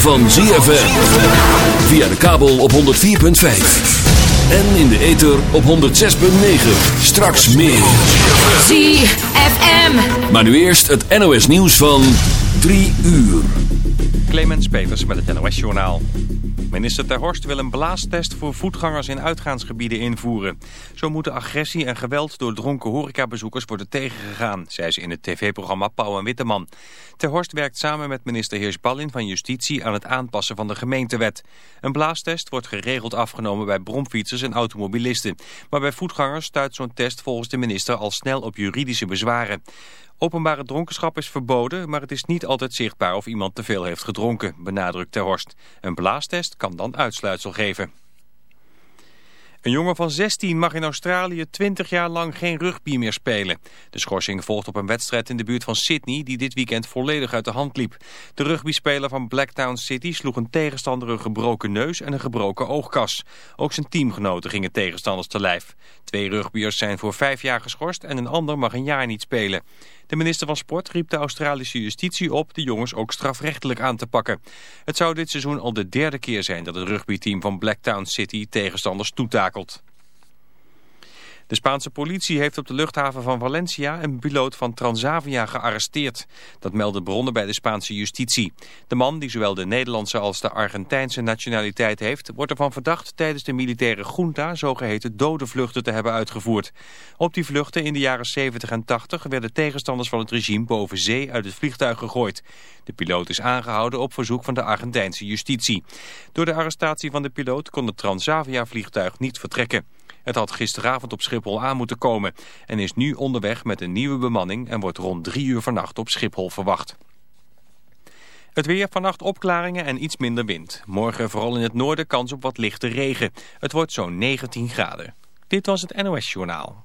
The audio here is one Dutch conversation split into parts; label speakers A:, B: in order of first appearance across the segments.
A: van ZFM. Via de kabel op 104.5. En in de ether op 106.9. Straks meer.
B: ZFM.
A: Maar nu eerst het NOS nieuws van 3 uur.
C: Clemens Peters met het NOS Journaal. Minister Ter Horst wil een blaastest voor voetgangers in uitgaansgebieden invoeren. Zo moeten agressie en geweld door dronken horecabezoekers worden tegengegaan, zei ze in het tv-programma Pauw en Witteman. Ter Horst werkt samen met minister Heersballin van Justitie aan het aanpassen van de gemeentewet. Een blaastest wordt geregeld afgenomen bij bromfietsers en automobilisten. Maar bij voetgangers stuit zo'n test volgens de minister al snel op juridische bezwaren. Openbare dronkenschap is verboden, maar het is niet altijd zichtbaar of iemand te veel heeft gedronken, benadrukt Ter Horst. Een blaastest kan dan uitsluitsel geven. Een jongen van 16 mag in Australië 20 jaar lang geen rugby meer spelen. De schorsing volgt op een wedstrijd in de buurt van Sydney die dit weekend volledig uit de hand liep. De rugbyspeler van Blacktown City sloeg een tegenstander een gebroken neus en een gebroken oogkas. Ook zijn teamgenoten gingen tegenstanders te lijf. Twee rugbyers zijn voor vijf jaar geschorst en een ander mag een jaar niet spelen. De minister van Sport riep de Australische justitie op de jongens ook strafrechtelijk aan te pakken. Het zou dit seizoen al de derde keer zijn dat het rugbyteam van Blacktown City tegenstanders toetakelt. De Spaanse politie heeft op de luchthaven van Valencia een piloot van Transavia gearresteerd. Dat melden bronnen bij de Spaanse justitie. De man, die zowel de Nederlandse als de Argentijnse nationaliteit heeft... wordt ervan verdacht tijdens de militaire junta zogeheten dode vluchten te hebben uitgevoerd. Op die vluchten in de jaren 70 en 80 werden tegenstanders van het regime boven zee uit het vliegtuig gegooid. De piloot is aangehouden op verzoek van de Argentijnse justitie. Door de arrestatie van de piloot kon het Transavia-vliegtuig niet vertrekken. Het had gisteravond op Schiphol aan moeten komen en is nu onderweg met een nieuwe bemanning en wordt rond drie uur vannacht op Schiphol verwacht. Het weer vannacht opklaringen en iets minder wind. Morgen vooral in het noorden kans op wat lichte regen. Het wordt zo'n 19 graden. Dit was het NOS Journaal.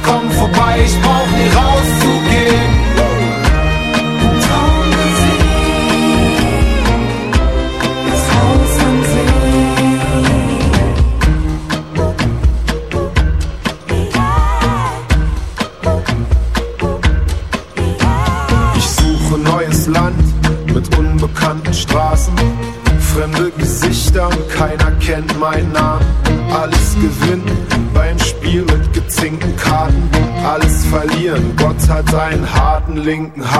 B: Hm, alle kommen vorbei, ich brauch nie rauszugehen. feeling high.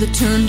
D: The
E: turn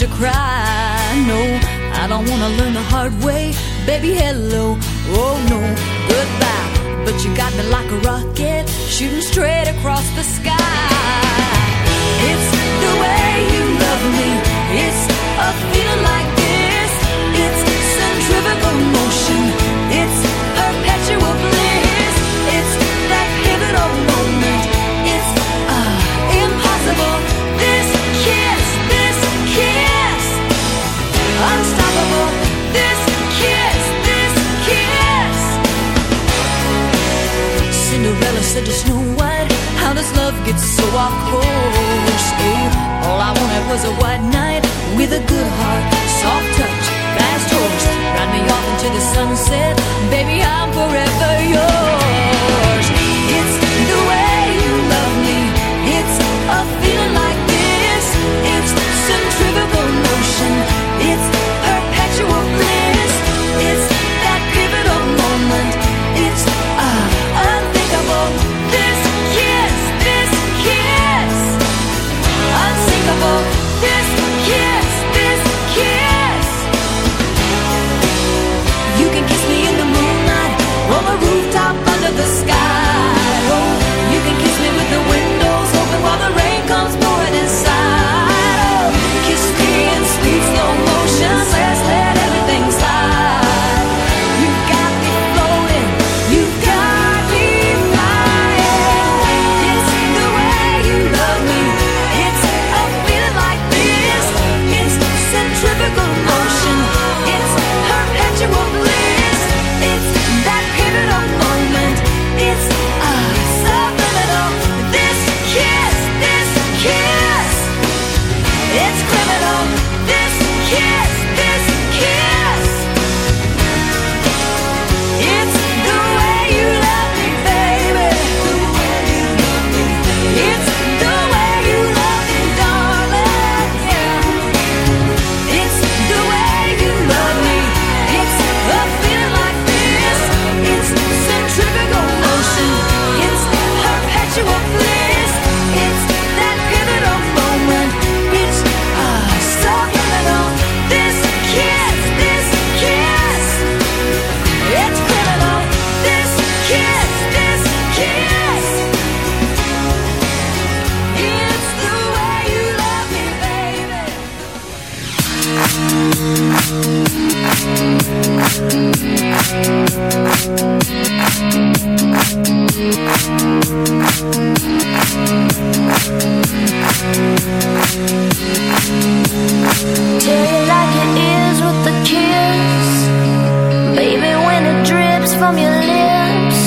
E: from your lips.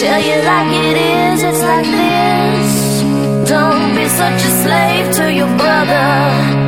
E: Tell you like it is, it's like this. Don't be such a slave to your brother.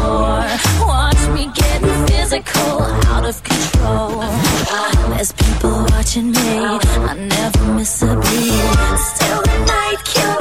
D: more. Watch me getting physical, out of control. There's people watching me, I never miss a beat. Still the
E: night kills.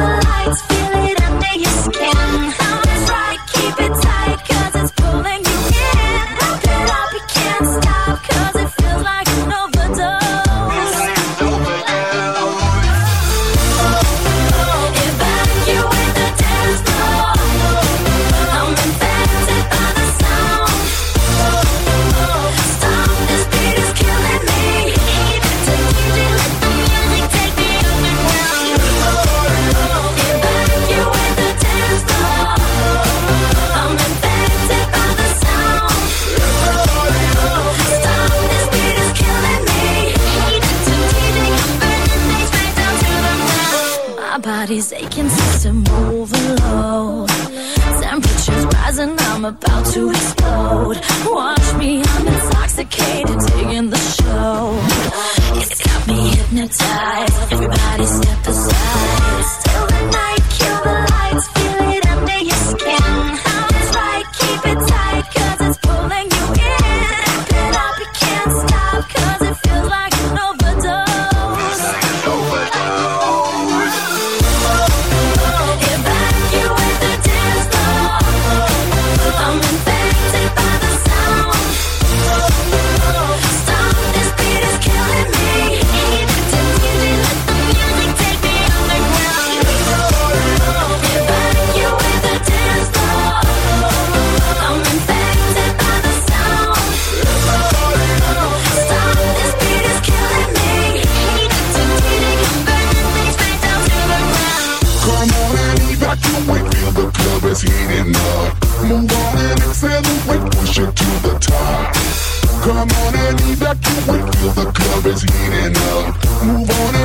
E: is heating up. Move on and accelerate, push it to the top. Come on and evacuate, feel the club is heating up. Move on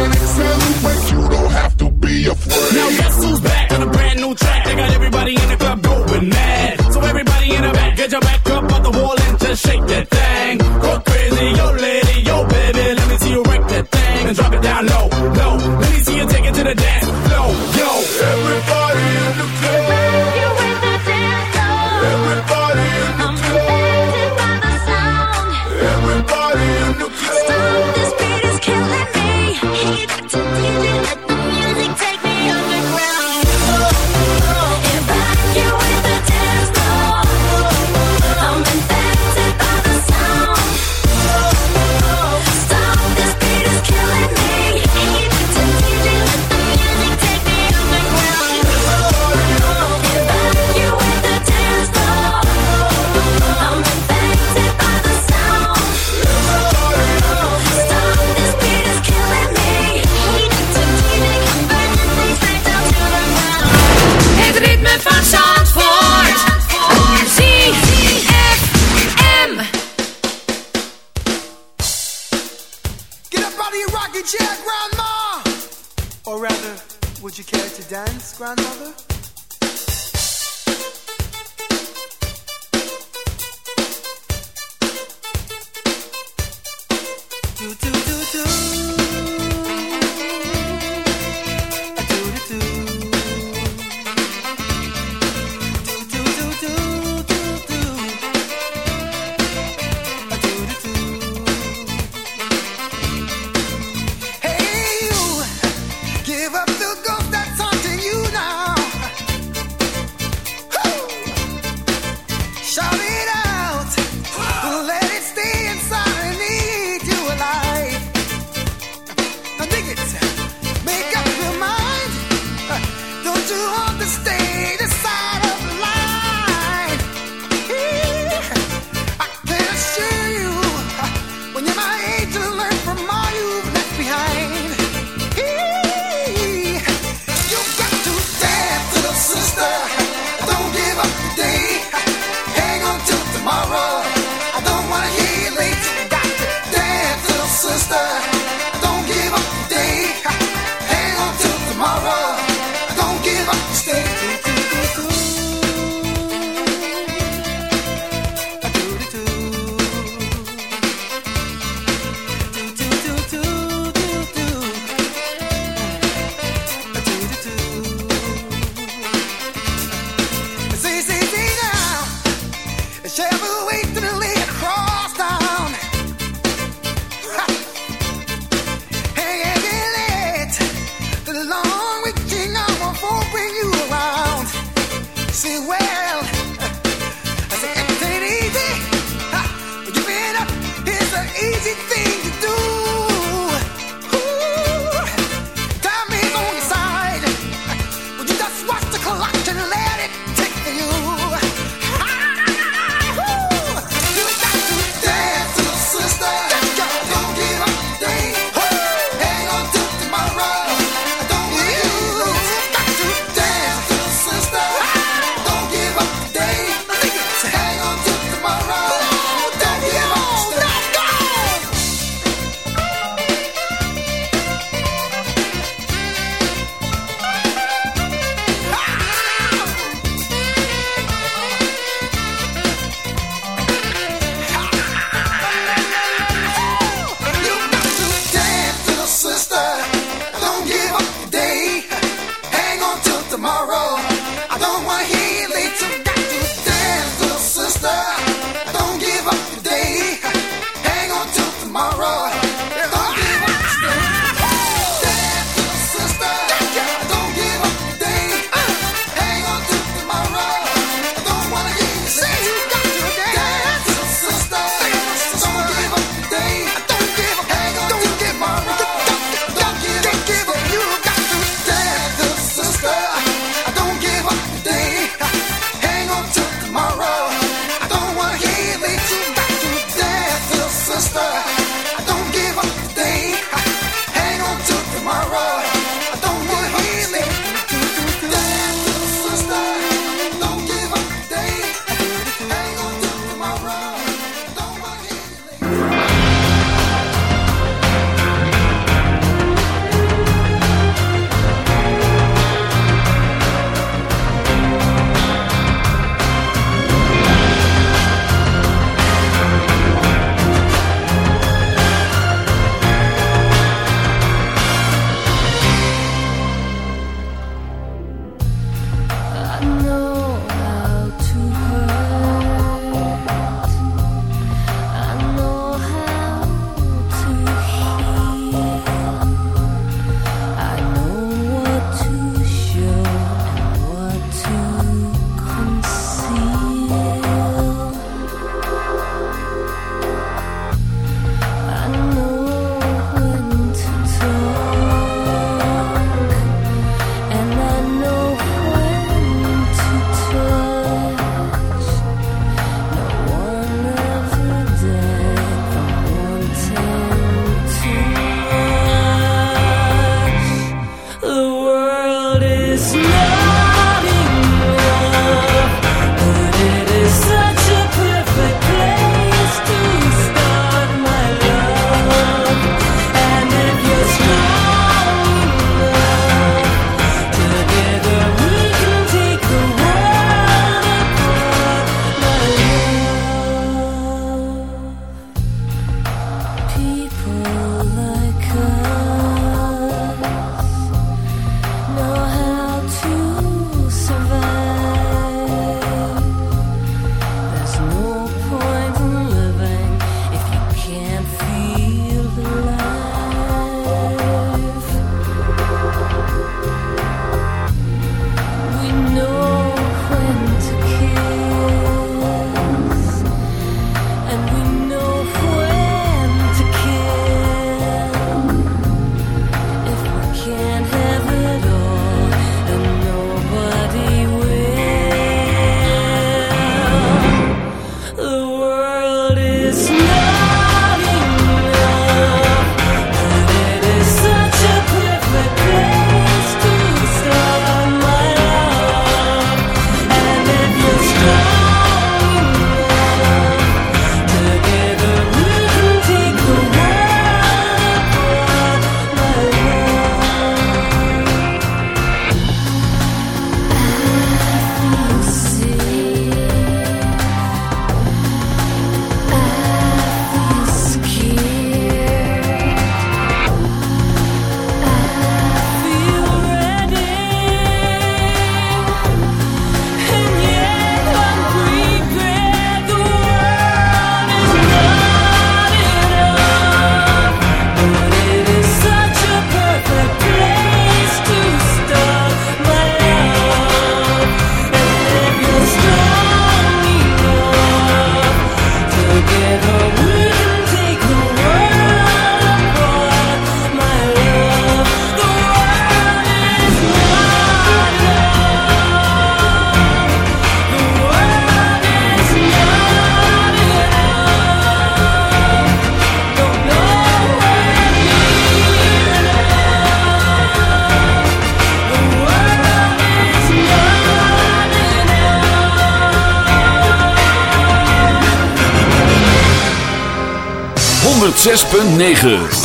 F: 6.9.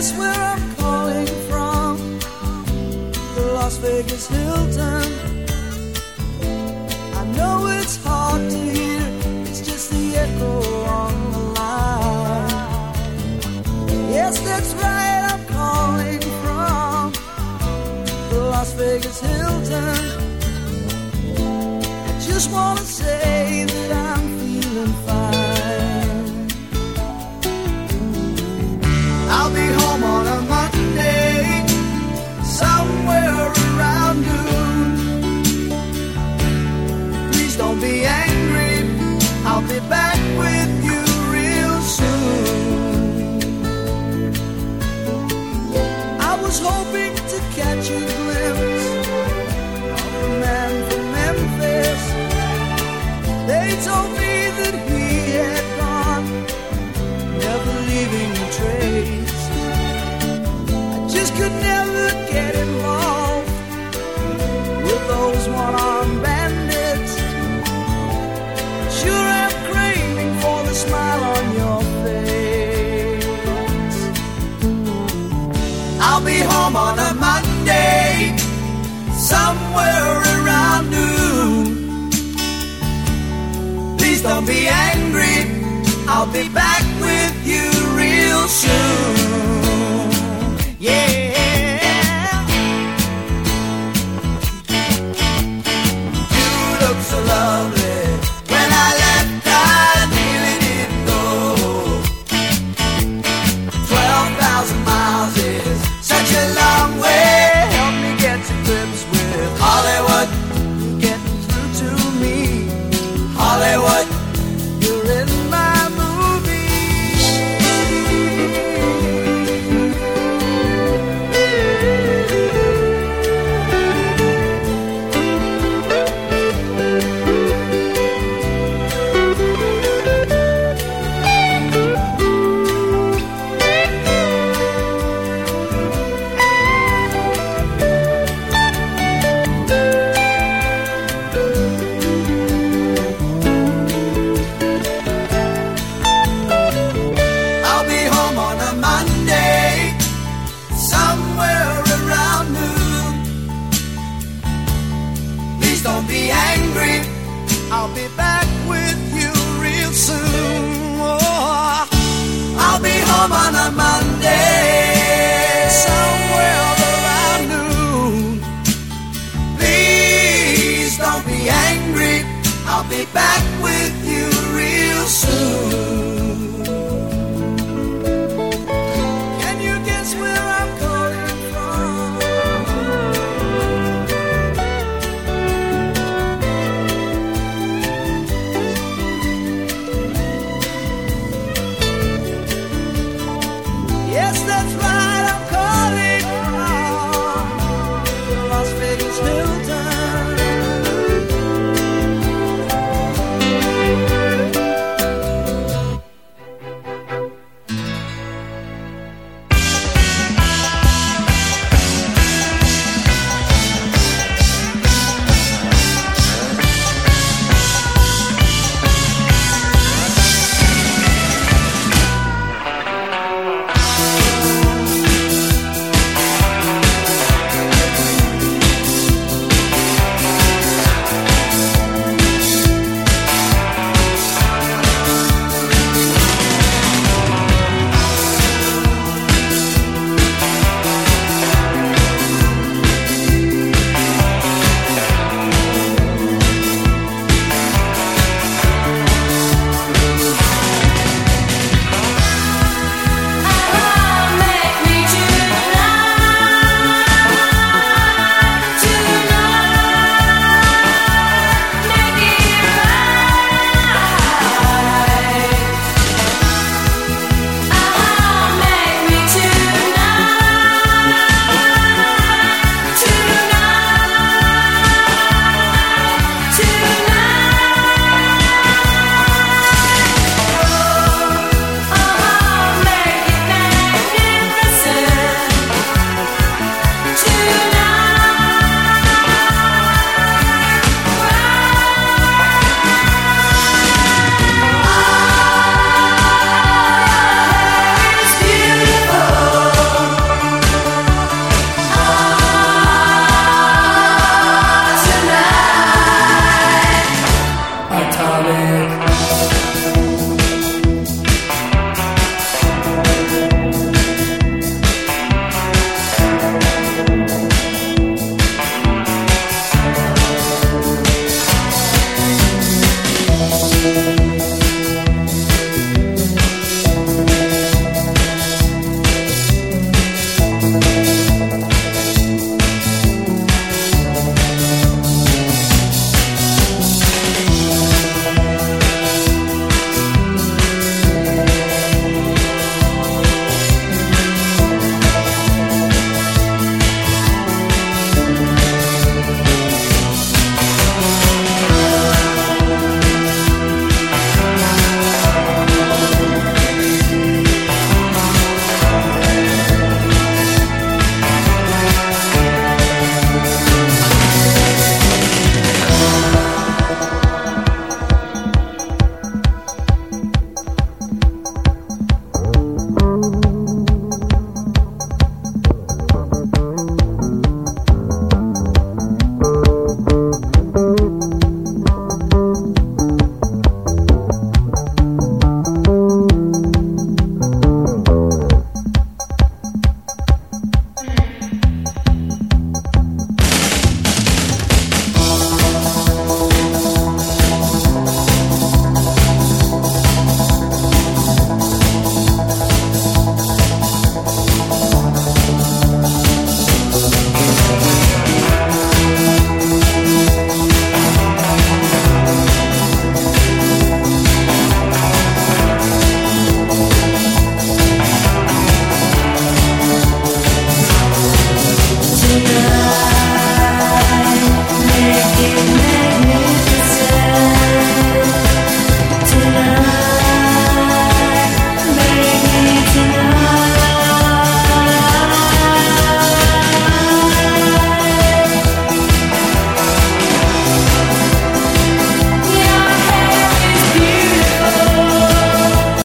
F: That's where I'm calling from. The Las Vegas Hilton. I know it's hard to hear, it's just the echo on the line. Yes, that's right, I'm calling from the Las Vegas Hilton. I just wanna say. Don't be angry, I'll be back with you real soon.